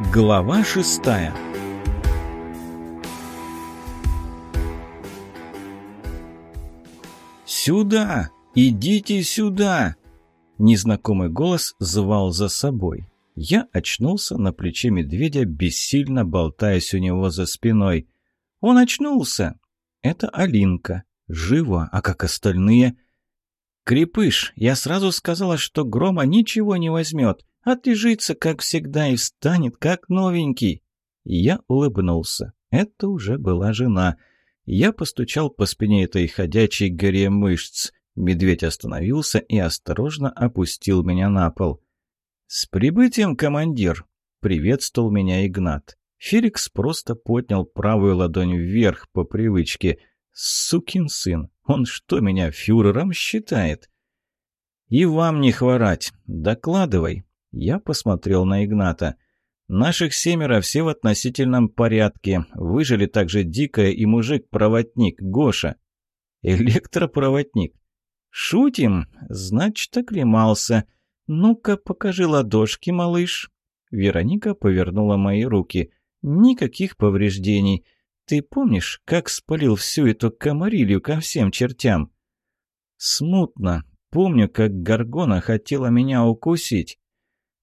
Глава шестая «Сюда! Идите сюда!» Незнакомый голос звал за собой. Я очнулся на плече медведя, бессильно болтаясь у него за спиной. Он очнулся. Это Алинка. Жива, а как остальные? «Крепыш, я сразу сказала, что Грома ничего не возьмет. Отлежится, как всегда, и встанет, как новенький». Я улыбнулся. Это уже была жена. Я постучал по спине этой ходячей горе мышц. Медведь остановился и осторожно опустил меня на пол. «С прибытием, командир!» — приветствовал меня Игнат. Феликс просто поднял правую ладонь вверх по привычке. «Сукин сын! Он что, меня фюрером считает?» «И вам не хворать. Докладывай». Я посмотрел на Игната. «Наших семеро все в относительном порядке. Выжили также Дикая и мужик-проводник Гоша». «Электропроводник». «Шутим? Значит, оклемался. Ну-ка, покажи ладошки, малыш». Вероника повернула мои руки. «Никаких повреждений. Ты помнишь, как спалил всю эту комарилью ко всем чертям?» «Смутно. Помню, как Гаргона хотела меня укусить.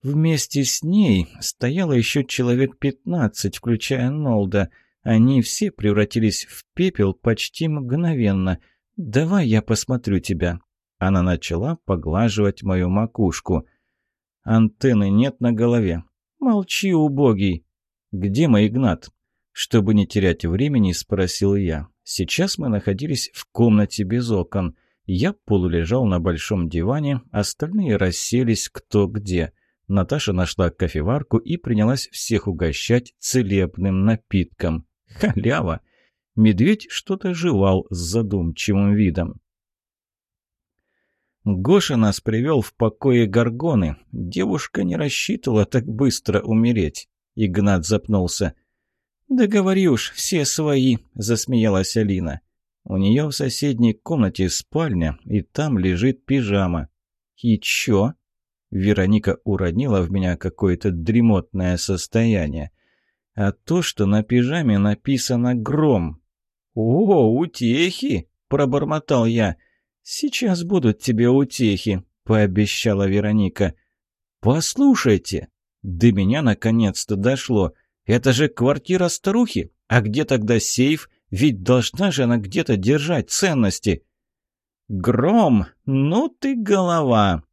Вместе с ней стояло еще человек пятнадцать, включая Нолда. Они все превратились в пепел почти мгновенно. «Давай я посмотрю тебя». Она начала поглаживать мою макушку. «Антенны нет на голове». «Молчи, убогий». «Где мой Игнат?» Чтобы не терять времени, спросил я. Сейчас мы находились в комнате без окон. Я полулежал на большом диване, остальные расселись кто где. Наташа нашла кофеварку и принялась всех угощать целебным напитком. Халява! Медведь что-то жевал с задумчивым видом. Гоша нас привел в покое Горгоны. Девушка не рассчитывала так быстро умереть. Игнат запнулся. «Да говори уж, все свои», — засмеялась Алина. «У нее в соседней комнате спальня, и там лежит пижама». «И чё?» Вероника уронила в меня какое-то дремотное состояние. «А то, что на пижаме написано «Гром». «О, утехи!» — пробормотал я. «Сейчас будут тебе утехи», — пообещала Вероника. «Послушайте!» До меня наконец-то дошло — это же квартира старухи. А где тогда сейф? Ведь должна же она где-то держать ценности. Гром, ну ты голова.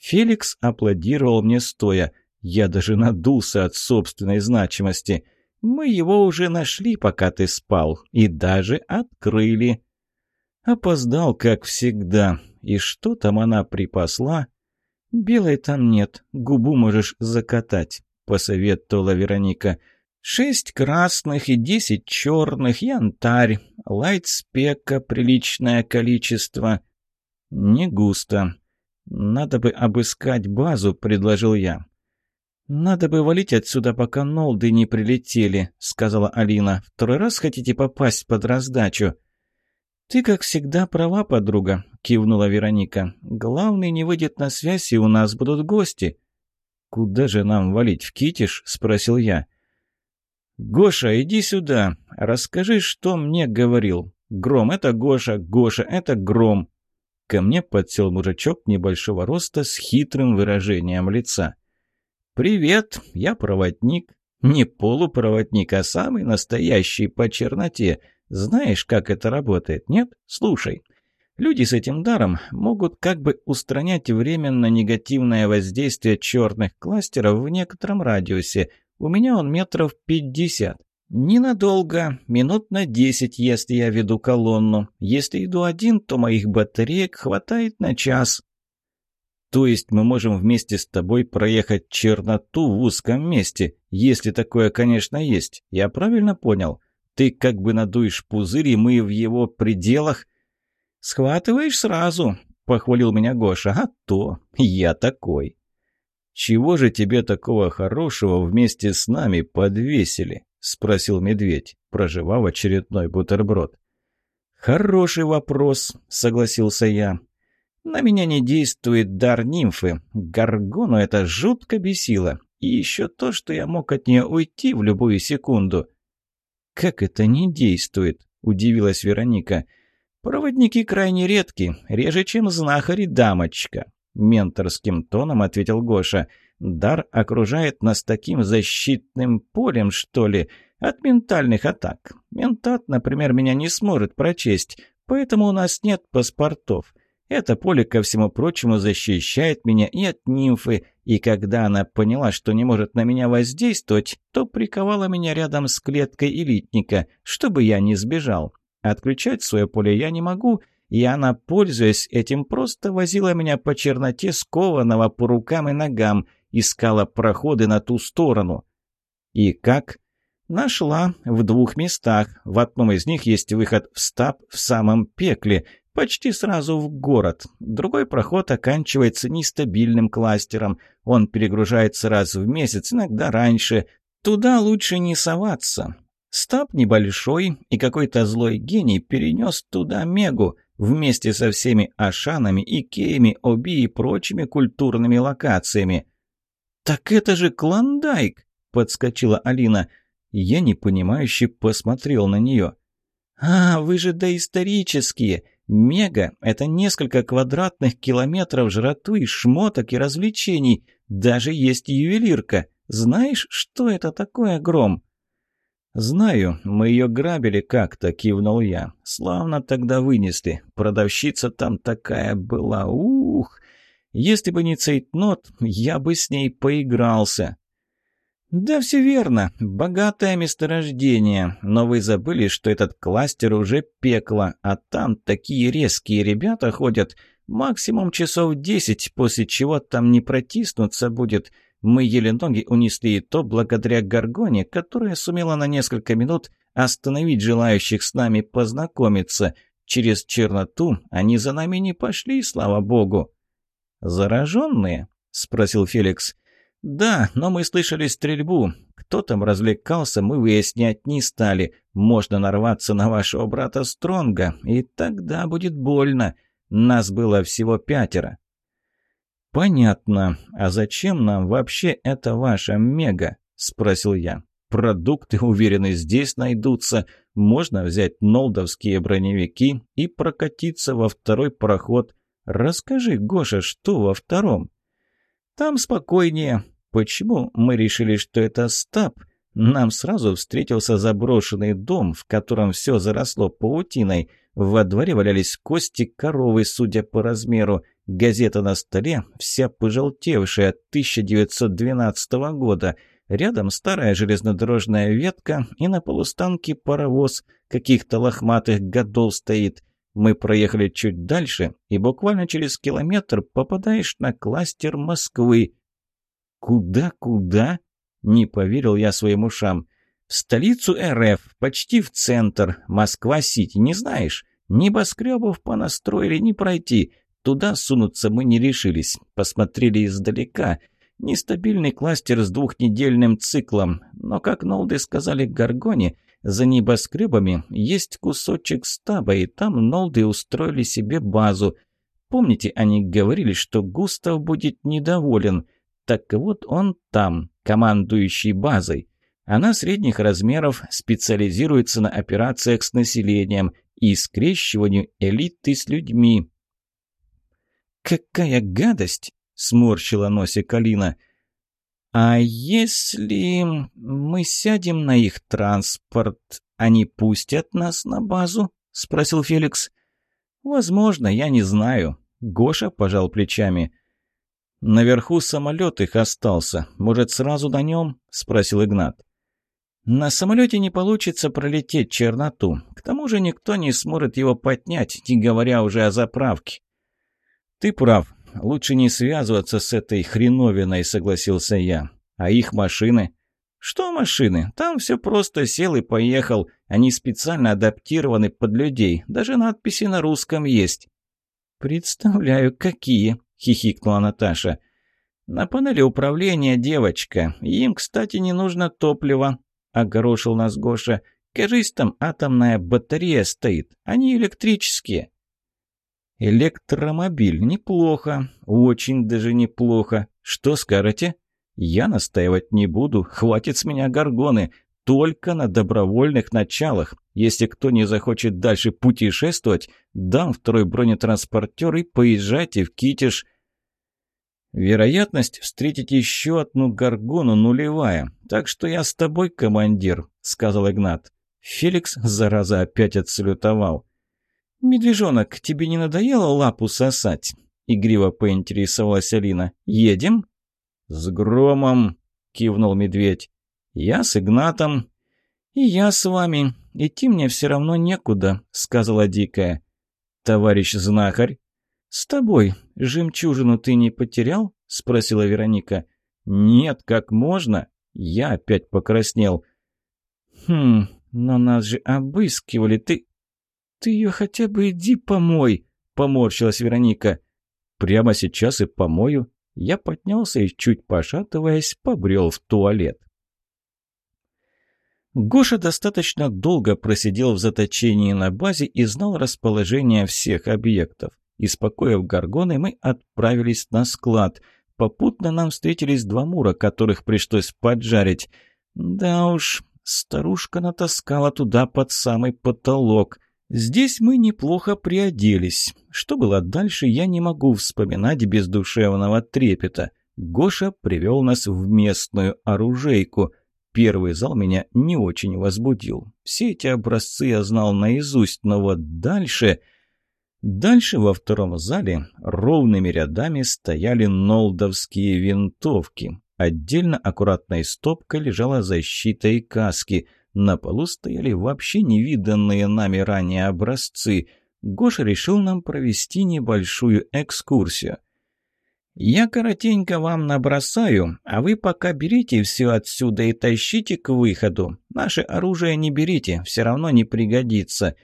Феликс аплодировал мне стоя. Я даже надулся от собственной значимости. Мы его уже нашли, пока ты спал, и даже открыли. Опоздал, как всегда. И что там она припасла? Белой там нет, губу можешь закатать, посоветовала Вероника. Шесть красных и десять черных, янтарь, лайтспека приличное количество. Не густо. Надо бы обыскать базу, предложил я. «Надо бы валить отсюда, пока Нолды не прилетели», — сказала Алина. «Второй раз хотите попасть под раздачу?» «Ты, как всегда, права, подруга», — кивнула Вероника. «Главный не выйдет на связь, и у нас будут гости». «Куда же нам валить, в Китиш?» — спросил я. «Гоша, иди сюда. Расскажи, что мне говорил. Гром — это Гоша, Гоша — это Гром». Ко мне подсел мужичок небольшого роста с хитрым выражением лица. «Привет, я проводник. Не полупроводник, а самый настоящий по черноте. Знаешь, как это работает, нет? Слушай». Люди с этим даром могут как бы устранять временно негативное воздействие черных кластеров в некотором радиусе, у меня он метров пятьдесят. Ненадолго, минут на десять, если я веду колонну. Если иду один, то моих батареек хватает на час. То есть мы можем вместе с тобой проехать черноту в узком месте, если такое, конечно, есть. Я правильно понял? Ты как бы надуешь пузырь, и мы в его пределах... Схватываешь сразу, похвалил меня Гоша. А то я такой. «Чего же тебе такого хорошего вместе с нами подвесили?» — спросил медведь, проживав очередной бутерброд. «Хороший вопрос», — согласился я. «На меня не действует дар нимфы. Гаргону это жутко бесило. И еще то, что я мог от нее уйти в любую секунду. «Как это не действует?» – удивилась Вероника. «Проводники крайне редки, реже, чем знахари, дамочка», – менторским тоном ответил Гоша. «Дар окружает нас таким защитным полем, что ли, от ментальных атак. Ментат, например, меня не сможет прочесть, поэтому у нас нет паспортов. Это поле, ко всему прочему, защищает меня и от нимфы, и когда она поняла, что не может на меня воздействовать, то приковала меня рядом с клеткой элитника, чтобы я не сбежал. Отключать свое поле я не могу, и она, пользуясь этим, просто возила меня по черноте скованного по рукам и ногам, искала проходы на ту сторону. И как? Нашла в двух местах. В одном из них есть выход в стаб в самом пекле, почти сразу в город. Другой проход оканчивается нестабильным кластером. Он перегружается раз в месяц, иногда раньше. Туда лучше не соваться. Стаб небольшой, и какой-то злой гений перенес туда Мегу вместе со всеми Ашанами, Икеями, Оби и прочими культурными локациями. «Так это же Клондайк!» — подскочила Алина — я непонимающе посмотрел на нее. «А, вы же доисторические! Мега — это несколько квадратных километров жратвы, шмоток и развлечений. Даже есть ювелирка. Знаешь, что это такое, Гром?» «Знаю, мы ее грабили как-то», — кивнул я. «Славно тогда вынесли. Продавщица там такая была. Ух! Если бы не цейтнот, я бы с ней поигрался». «Да, все верно. Богатое месторождение. Но вы забыли, что этот кластер уже пекло, а там такие резкие ребята ходят. Максимум часов десять, после чего там не протиснуться будет. Мы еле ноги унесли и то благодаря Гаргоне, которая сумела на несколько минут остановить желающих с нами познакомиться. Через черноту они за нами не пошли, слава богу». «Зараженные?» — спросил Феликс. «Да, но мы слышали стрельбу. Кто там развлекался, мы выяснять не стали. Можно нарваться на вашего брата Стронга, и тогда будет больно. Нас было всего пятеро». «Понятно. А зачем нам вообще это ваша мега?» – спросил я. «Продукты, уверены, здесь найдутся. Можно взять нолдовские броневики и прокатиться во второй проход. Расскажи, Гоша, что во втором?» Там спокойнее. Почему мы решили, что это стаб? Нам сразу встретился заброшенный дом, в котором все заросло паутиной. Во дворе валялись кости коровы, судя по размеру. Газета на столе, вся пожелтевшая, 1912 года. Рядом старая железнодорожная ветка и на полустанке паровоз каких-то лохматых годов стоит. Мы проехали чуть дальше, и буквально через километр попадаешь на кластер Москвы. «Куда-куда?» — не поверил я своим ушам. «В столицу РФ, почти в центр, Москва-Сити, не знаешь? Небоскребов понастроили не пройти. Туда сунуться мы не решились. Посмотрели издалека. Нестабильный кластер с двухнедельным циклом. Но, как Нолды сказали Гаргоне, за небоскребами есть кусочек стаба, и там Нолды устроили себе базу. Помните, они говорили, что Густав будет недоволен. Так вот он там, командующий базой. Она средних размеров специализируется на операциях с населением и скрещиванию элиты с людьми. «Какая гадость!» — сморщила носик Алина — «А если мы сядем на их транспорт, они пустят нас на базу?» — спросил Феликс. «Возможно, я не знаю». Гоша пожал плечами. «Наверху самолет их остался. Может, сразу на нем?» — спросил Игнат. «На самолете не получится пролететь черноту. К тому же никто не сможет его поднять, не говоря уже о заправке». «Ты прав. Лучше не связываться с этой хреновиной, согласился я. А их машины? Что машины? Там все просто сел и поехал. Они специально адаптированы под людей. Даже надписи на русском есть. Представляю, какие, хихикнула Наташа. На панели управления девочка. Им, кстати, не нужно топливо, огорошил нас Гоша. Кажись, там атомная батарея стоит. Они электрические. «Электромобиль. Неплохо. Очень даже неплохо. Что скажете?» Я настаивать не буду, хватит с меня горгоны. Только на добровольных началах. Если кто не захочет дальше путешествовать, дам второй бронетранспортер и поезжайте в Китиш. Вероятность встретить еще одну горгону нулевая. Так что я с тобой, командир, сказал Игнат. Феликс, зараза, опять отсалютовал. «Медвежонок, тебе не надоело лапу сосать?» — игриво поинтересовалась Алина. «Едем?» «С громом!» — кивнул медведь. «Я с Игнатом». «И я с вами. Идти мне все равно некуда», — сказала Дикая. «Товарищ знахарь?» «С тобой. Жемчужину ты не потерял?» — спросила Вероника. «Нет, как можно?» Я опять покраснел. «Хм, но нас же обыскивали. Ты... Ты ее хотя бы иди помой!» — поморщилась Вероника. «Прямо сейчас и помою». Я поднялся и, чуть пошатываясь, побрел в туалет. Гоша достаточно долго просидел в заточении на базе и знал расположение всех объектов. Испокоив горгоны, мы отправились на склад. Попутно нам встретились два мура, которых пришлось поджарить. Да уж, старушка натаскала туда под самый потолок. Здесь мы неплохо приоделись. Что было дальше, я не могу вспоминать без душевного трепета. Гоша привел нас в местную оружейку. Первый зал меня не очень возбудил. Все эти образцы я знал наизусть, но вот дальше... Дальше во втором зале ровными рядами стояли нолдовские винтовки. Отдельно аккуратной стопкой лежала защита и каски — на полу стояли вообще невиданные нами ранее образцы. Гоша решил нам провести небольшую экскурсию. «Я коротенько вам набросаю, а вы пока берите все отсюда и тащите к выходу. Наше оружие не берите, все равно не пригодится.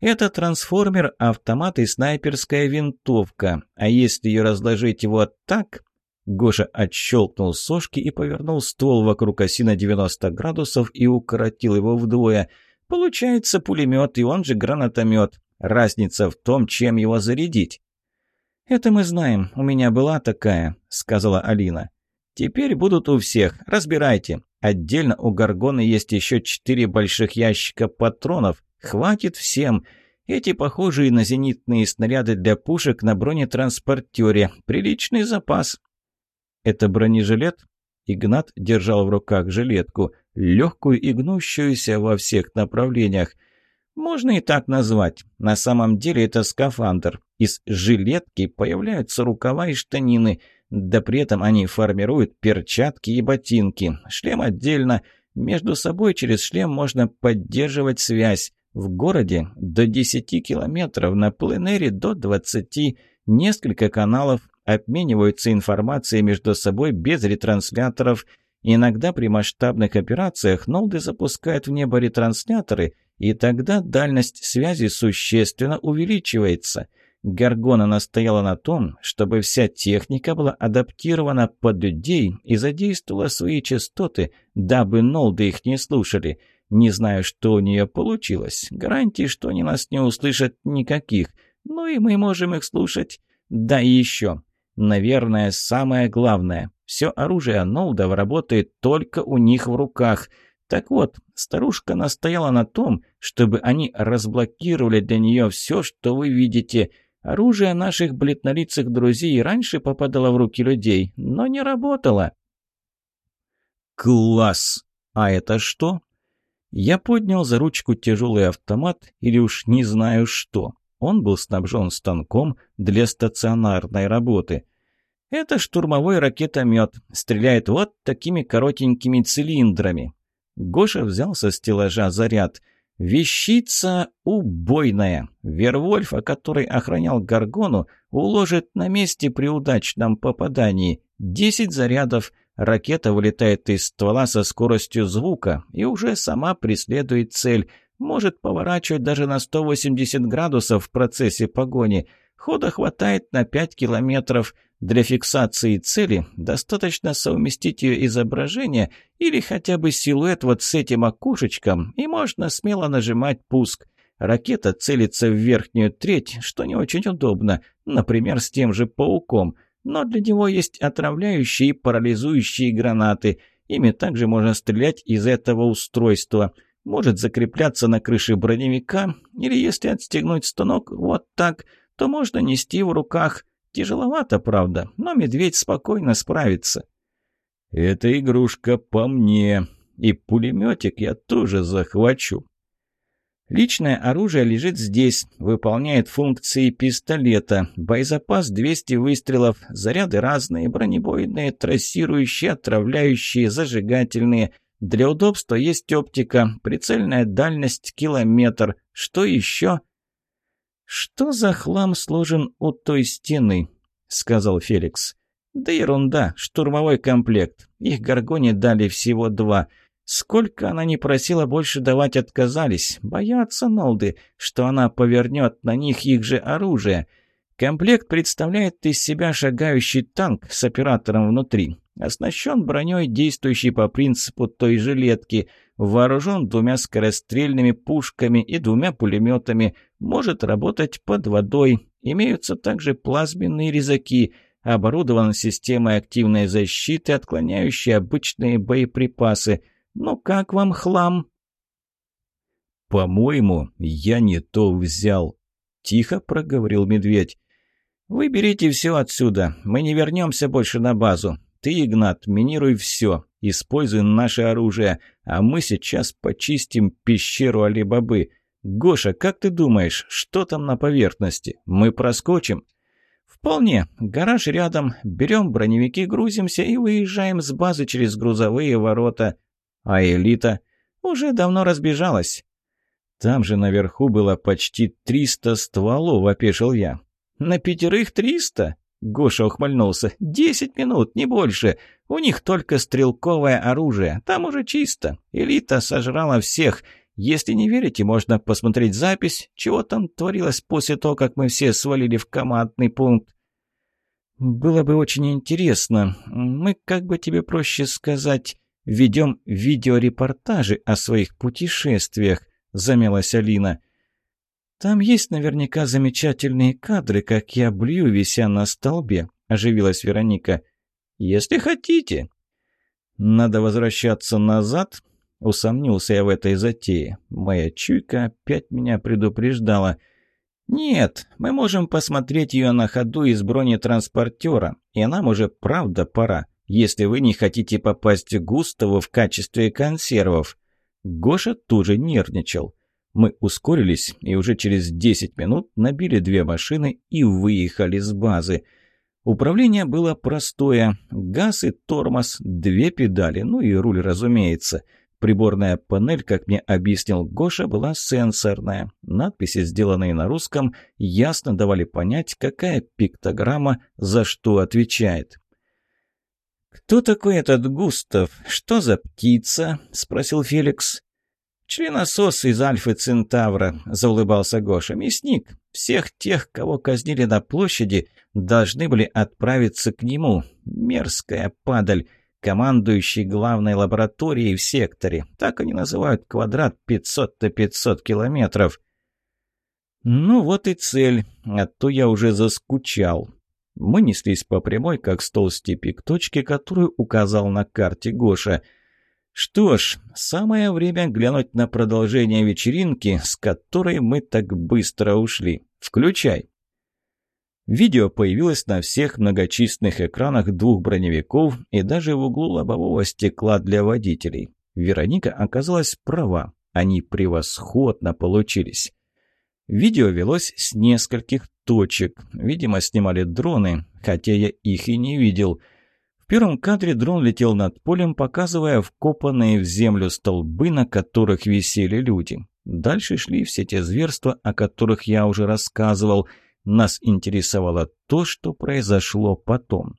Это трансформер, автомат и снайперская винтовка. А если ее разложить вот так, Гоша отщелкнул сошки и повернул ствол вокруг оси на 90 градусов и укоротил его вдвое. Получается пулемет, и он же гранатомет. Разница в том, чем его зарядить. «Это мы знаем, у меня была такая», — сказала Алина. «Теперь будут у всех, разбирайте. Отдельно у Гаргона есть еще четыре больших ящика патронов. Хватит всем. Эти похожие на зенитные снаряды для пушек на бронетранспортере. Приличный запас. «Это бронежилет?» Игнат держал в руках жилетку, легкую и гнущуюся во всех направлениях. Можно и так назвать. На самом деле это скафандр. Из жилетки появляются рукава и штанины, да при этом они формируют перчатки и ботинки. Шлем отдельно. Между собой через шлем можно поддерживать связь. В городе до 10 километров, на пленэре до 20, несколько каналов, обмениваются информацией между собой без ретрансляторов. Иногда при масштабных операциях Нолды запускают в небо ретрансляторы, и тогда дальность связи существенно увеличивается. Гаргона настояла на том, чтобы вся техника была адаптирована под людей и задействовала свои частоты, дабы Нолды их не слушали. Не знаю, что у нее получилось. Гарантий, что они нас не услышат, никаких. Ну и мы можем их слушать. Да и еще. Наверное, самое главное. Все оружие Нолдов работает только у них в руках. Так вот, старушка настояла на том, чтобы они разблокировали для нее все, что вы видите. Оружие наших бледнолицых друзей раньше попадало в руки людей, но не работало. «Класс! А это что?» Я поднял за ручку тяжелый автомат или уж не знаю что. Он был снабжен станком для стационарной работы. Это штурмовой ракетомет. Стреляет вот такими коротенькими цилиндрами. Гоша взял со стеллажа заряд. Вещица убойная. Вервольфа, который охранял Гаргону, уложит на месте при удачном попадании. Десять зарядов. Ракета вылетает из ствола со скоростью звука и уже сама преследует цель – может поворачивать даже на 180 градусов в процессе погони. Хода хватает на 5 километров. Для фиксации цели достаточно совместить ее изображение или хотя бы силуэт вот с этим окошечком, и можно смело нажимать пуск. Ракета целится в верхнюю треть, что не очень удобно, например, с тем же пауком. но для него есть отравляющие и парализующие гранаты. Ими также можно стрелять из этого устройства. Может закрепляться на крыше броневика, или если отстегнуть станок вот так, то можно нести в руках. Тяжеловато, правда, но медведь спокойно справится. «Эта игрушка по мне, и пулеметик я тоже захвачу», Личное оружие лежит здесь, выполняет функции пистолета. Боезапас 200 выстрелов, заряды разные, бронебойные, трассирующие, отравляющие, зажигательные. Для удобства есть оптика, прицельная дальность километр. Что еще? «Что за хлам сложен у той стены?» — сказал Феликс. «Да ерунда, штурмовой комплект. Их Гаргоне дали всего два». Сколько она не просила больше давать, отказались. Боятся Нолды, что она повернет на них их же оружие. Комплект представляет из себя шагающий танк с оператором внутри. Оснащен броней, действующей по принципу той жилетки. Вооружен двумя скорострельными пушками и двумя пулеметами. Может работать под водой. Имеются также плазменные резаки. Оборудован системой активной защиты, отклоняющей обычные боеприпасы – «Ну как вам хлам?» «По-моему, я не то взял», — тихо проговорил медведь. «Вы берите все отсюда. Мы не вернемся больше на базу. Ты, Игнат, минируй все. Используй наше оружие. А мы сейчас почистим пещеру Али-Бабы. Гоша, как ты думаешь, что там на поверхности? Мы проскочим?» «Вполне. Гараж рядом. Берем броневики, грузимся и выезжаем с базы через грузовые ворота. А элита уже давно разбежалась. Там же наверху было почти триста стволов, опешил я. На пятерых триста? Гоша ухмыльнулся. «Десять минут, не больше. У них только стрелковое оружие. Там уже чисто. Элита сожрала всех. Если не верите, можно посмотреть запись, чего там творилось после того, как мы все свалили в командный пункт. Было бы очень интересно. Мы, как бы тебе проще сказать, ведем видеорепортажи о своих путешествиях», — замялась Алина. «Там есть наверняка замечательные кадры, как я блюю, вися на столбе», — оживилась Вероника. «Если хотите». «Надо возвращаться назад?» — усомнился я в этой затее. Моя чуйка опять меня предупреждала. «Нет, мы можем посмотреть ее на ходу из бронетранспортера, и нам уже правда пора если вы не хотите попасть Густаву в качестве консервов». Гоша тоже нервничал. Мы ускорились и уже через 10 минут набили две машины и выехали с базы. Управление было простое. Газ и тормоз, две педали, ну и руль, разумеется. Приборная панель, как мне объяснил Гоша, была сенсорная. Надписи, сделанные на русском, ясно давали понять, какая пиктограмма за что отвечает. «Кто такой этот Густав? Что за птица?» — спросил Феликс. «Членосос из Альфы Центавра», — заулыбался Гоша. «Мясник. Всех тех, кого казнили на площади, должны были отправиться к нему. Мерзкая падаль, командующий главной лабораторией в секторе. Так они называют квадрат 500 на 500 километров». «Ну вот и цель, а то я уже заскучал», мы неслись по прямой, как стол степи, к точке, которую указал на карте Гоша. Что ж, самое время глянуть на продолжение вечеринки, с которой мы так быстро ушли. Включай. Видео появилось на всех многочисленных экранах двух броневиков и даже в углу лобового стекла для водителей. Вероника оказалась права. Они превосходно получились. Видео велось с нескольких точек. Видимо, снимали дроны, хотя я их и не видел. В первом кадре дрон летел над полем, показывая вкопанные в землю столбы, на которых висели люди. Дальше шли все те зверства, о которых я уже рассказывал. Нас интересовало то, что произошло потом.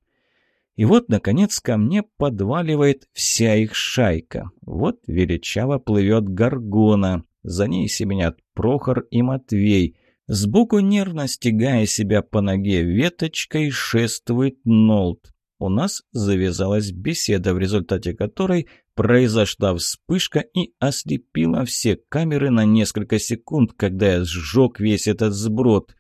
И вот, наконец, ко мне подваливает вся их шайка. Вот величаво плывет горгона. За ней семенят Прохор и Матвей. Сбоку, нервно стягая себя по ноге веточкой, шествует Нолт. У нас завязалась беседа, в результате которой произошла вспышка и ослепила все камеры на несколько секунд, когда я сжег весь этот сброд.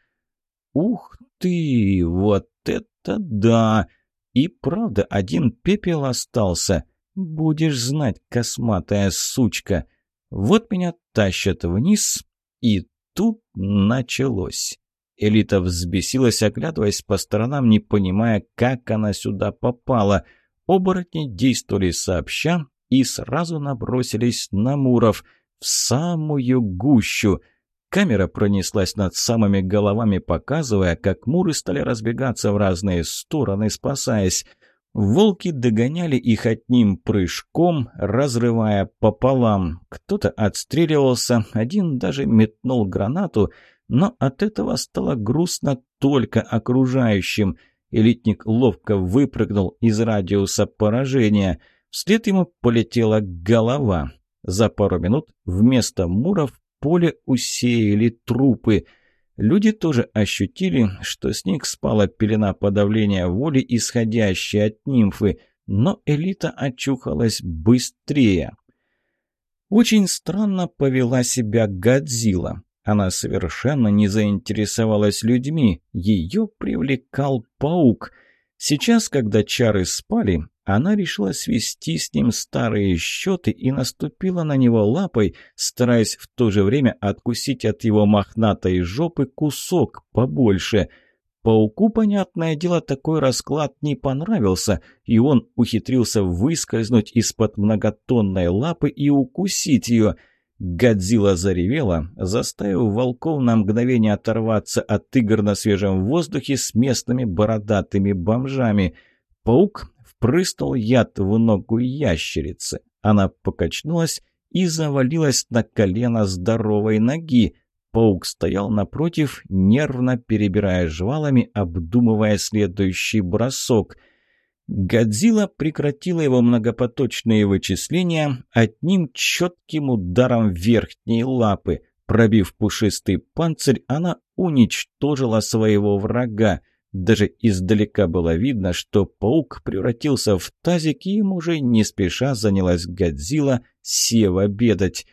Ух ты, вот это да! И правда, один пепел остался. Будешь знать, косматая сучка. Вот меня тащат вниз, и тут началось. Элита взбесилась, оглядываясь по сторонам, не понимая, как она сюда попала. Оборотни действовали сообща и сразу набросились на Муров в самую гущу. Камера пронеслась над самыми головами, показывая, как Муры стали разбегаться в разные стороны, спасаясь. Волки догоняли их одним прыжком, разрывая пополам. Кто-то отстреливался, один даже метнул гранату, но от этого стало грустно только окружающим. Элитник ловко выпрыгнул из радиуса поражения. Вслед ему полетела голова. За пару минут вместо муров поле усеяли трупы – Люди тоже ощутили, что с них спала пелена подавления воли, исходящая от нимфы, но элита очухалась быстрее. Очень странно повела себя Годзилла. Она совершенно не заинтересовалась людьми, ее привлекал паук. Сейчас, когда чары спали, она решила свести с ним старые счеты и наступила на него лапой, стараясь в то же время откусить от его мохнатой жопы кусок побольше. Пауку, понятное дело, такой расклад не понравился, и он ухитрился выскользнуть из-под многотонной лапы и укусить ее. Годзилла заревела, заставив волков на мгновение оторваться от игр на свежем воздухе с местными бородатыми бомжами. Паук впрыснул яд в ногу ящерицы. Она покачнулась и завалилась на колено здоровой ноги. Паук стоял напротив, нервно перебирая жвалами, обдумывая следующий бросок. Годзилла прекратила его многопоточные вычисления одним четким ударом верхней лапы. Пробив пушистый панцирь, она уничтожила своего врага. Даже издалека было видно, что паук превратился в тазик, и им уже не спеша занялась Годзилла, сев обедать.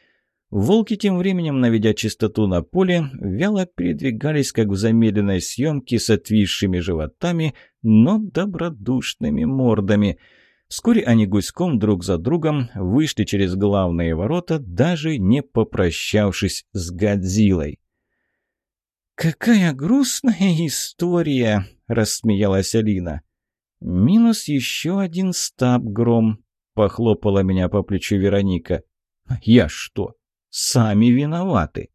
Волки тем временем, наведя чистоту на поле, вяло передвигались, как в замедленной съемке, с отвисшими животами, но добродушными мордами. Вскоре они гуськом друг за другом вышли через главные ворота, даже не попрощавшись с Годзиллой. «Какая грустная история!» — рассмеялась Алина. «Минус еще один стаб, Гром», — похлопала меня по плечу Вероника. «Я что? Сами виноваты!»